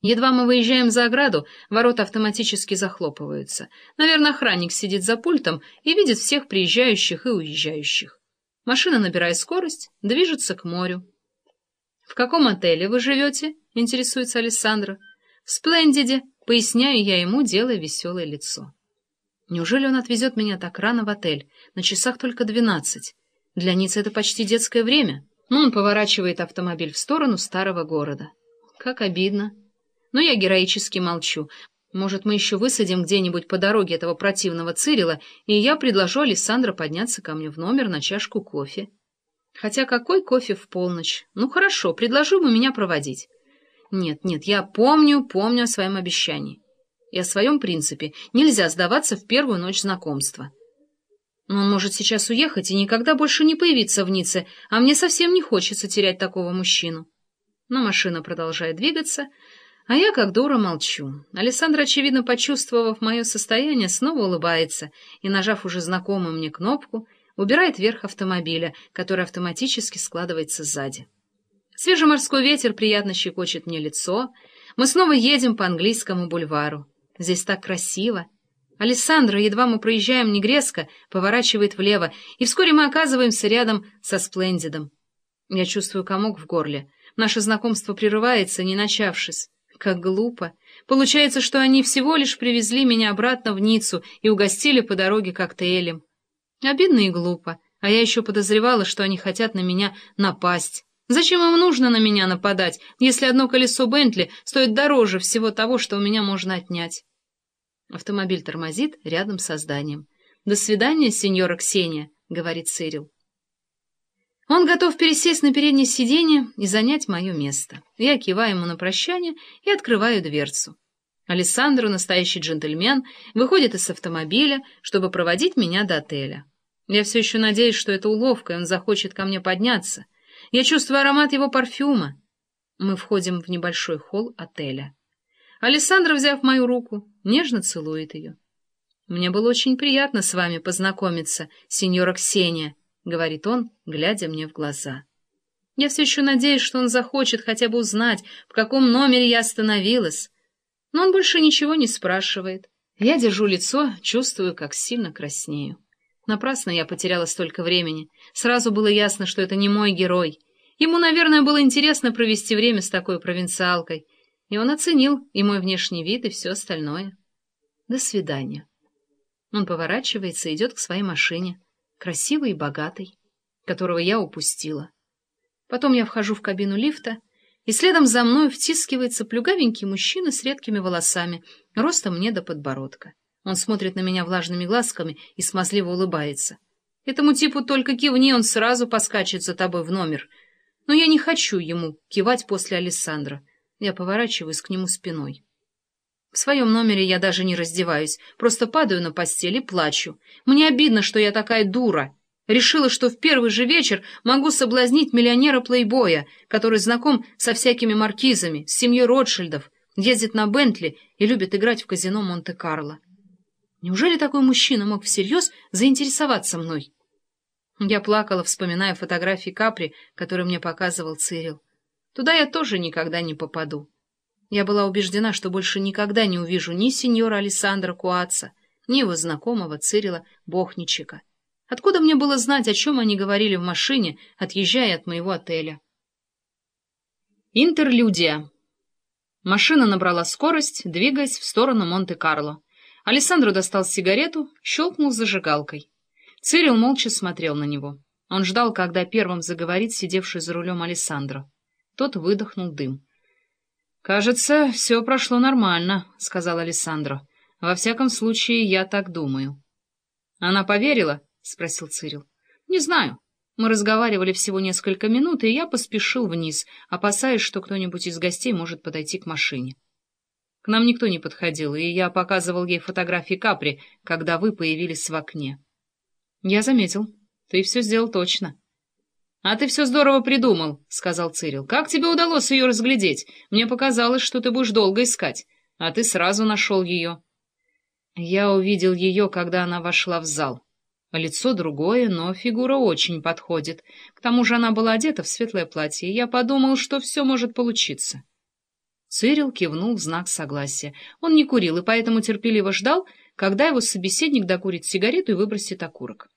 Едва мы выезжаем за ограду, ворота автоматически захлопываются. Наверное, охранник сидит за пультом и видит всех приезжающих и уезжающих. Машина, набирая скорость, движется к морю. «В каком отеле вы живете?» — интересуется Александра. «В Сплендиде», — поясняю я ему, делая веселое лицо. Неужели он отвезет меня так рано в отель? На часах только двенадцать. Для Ницы это почти детское время. Но он поворачивает автомобиль в сторону старого города. Как обидно. Но я героически молчу. Может, мы еще высадим где-нибудь по дороге этого противного Цирила, и я предложу Александра подняться ко мне в номер на чашку кофе. Хотя какой кофе в полночь? Ну хорошо, предложу ему меня проводить. Нет, нет, я помню, помню о своем обещании. И о своем принципе. Нельзя сдаваться в первую ночь знакомства. Но он может сейчас уехать и никогда больше не появиться в Ницце, а мне совсем не хочется терять такого мужчину. Но машина продолжает двигаться, а я, как дура, молчу. Александр, очевидно, почувствовав мое состояние, снова улыбается и, нажав уже знакомую мне кнопку, убирает верх автомобиля, который автоматически складывается сзади. Свежий морской ветер приятно щекочет мне лицо. Мы снова едем по английскому бульвару. Здесь так красиво. Александра, едва мы проезжаем Негреско, поворачивает влево, и вскоре мы оказываемся рядом со Сплендидом. Я чувствую комок в горле. Наше знакомство прерывается, не начавшись. Как глупо. Получается, что они всего лишь привезли меня обратно в Ниццу и угостили по дороге коктейлем. Обидно и глупо. А я еще подозревала, что они хотят на меня напасть. Зачем им нужно на меня нападать, если одно колесо Бентли стоит дороже всего того, что у меня можно отнять? Автомобиль тормозит рядом со зданием. «До свидания, сеньора Ксения», — говорит Цирил. Он готов пересесть на переднее сиденье и занять мое место. Я киваю ему на прощание и открываю дверцу. Алессандро, настоящий джентльмен, выходит из автомобиля, чтобы проводить меня до отеля. Я все еще надеюсь, что это уловка, и он захочет ко мне подняться. Я чувствую аромат его парфюма. Мы входим в небольшой холл отеля. Алессандро, взяв мою руку, нежно целует ее. «Мне было очень приятно с вами познакомиться, сеньора Ксения», говорит он, глядя мне в глаза. Я все еще надеюсь, что он захочет хотя бы узнать, в каком номере я остановилась. Но он больше ничего не спрашивает. Я держу лицо, чувствую, как сильно краснею. Напрасно я потеряла столько времени. Сразу было ясно, что это не мой герой. Ему, наверное, было интересно провести время с такой провинциалкой. И он оценил и мой внешний вид, и все остальное. До свидания. Он поворачивается и идет к своей машине красивый и богатый, которого я упустила. Потом я вхожу в кабину лифта, и следом за мной втискивается плюгавенький мужчина с редкими волосами, ростом мне до подбородка. Он смотрит на меня влажными глазками и смазливо улыбается. Этому типу только кивни, он сразу поскачет за тобой в номер. Но я не хочу ему кивать после Александра. Я поворачиваюсь к нему спиной. В своем номере я даже не раздеваюсь, просто падаю на постель и плачу. Мне обидно, что я такая дура. Решила, что в первый же вечер могу соблазнить миллионера-плейбоя, который знаком со всякими маркизами, с семьей Ротшильдов, ездит на Бентли и любит играть в казино Монте-Карло. Неужели такой мужчина мог всерьез заинтересоваться мной? Я плакала, вспоминая фотографии Капри, которые мне показывал Цирил. Туда я тоже никогда не попаду. Я была убеждена, что больше никогда не увижу ни сеньора Александра Куаца, ни его знакомого Цирила Бохничика. Откуда мне было знать, о чем они говорили в машине, отъезжая от моего отеля? Интерлюдия. Машина набрала скорость, двигаясь в сторону Монте-Карло. Александр достал сигарету, щелкнул зажигалкой. Цирил молча смотрел на него. Он ждал, когда первым заговорит сидевший за рулем Александра. Тот выдохнул дым. «Кажется, все прошло нормально», — сказал Александро. «Во всяком случае, я так думаю». «Она поверила?» — спросил Цирил. «Не знаю. Мы разговаривали всего несколько минут, и я поспешил вниз, опасаясь, что кто-нибудь из гостей может подойти к машине. К нам никто не подходил, и я показывал ей фотографии Капри, когда вы появились в окне». «Я заметил. Ты все сделал точно». «А ты все здорово придумал», — сказал Цирил. «Как тебе удалось ее разглядеть? Мне показалось, что ты будешь долго искать, а ты сразу нашел ее». Я увидел ее, когда она вошла в зал. Лицо другое, но фигура очень подходит. К тому же она была одета в светлое платье, и я подумал, что все может получиться. Цирил кивнул в знак согласия. Он не курил и поэтому терпеливо ждал, когда его собеседник докурит сигарету и выбросит окурок.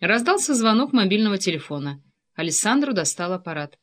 Раздался звонок мобильного телефона. Александру достал аппарат.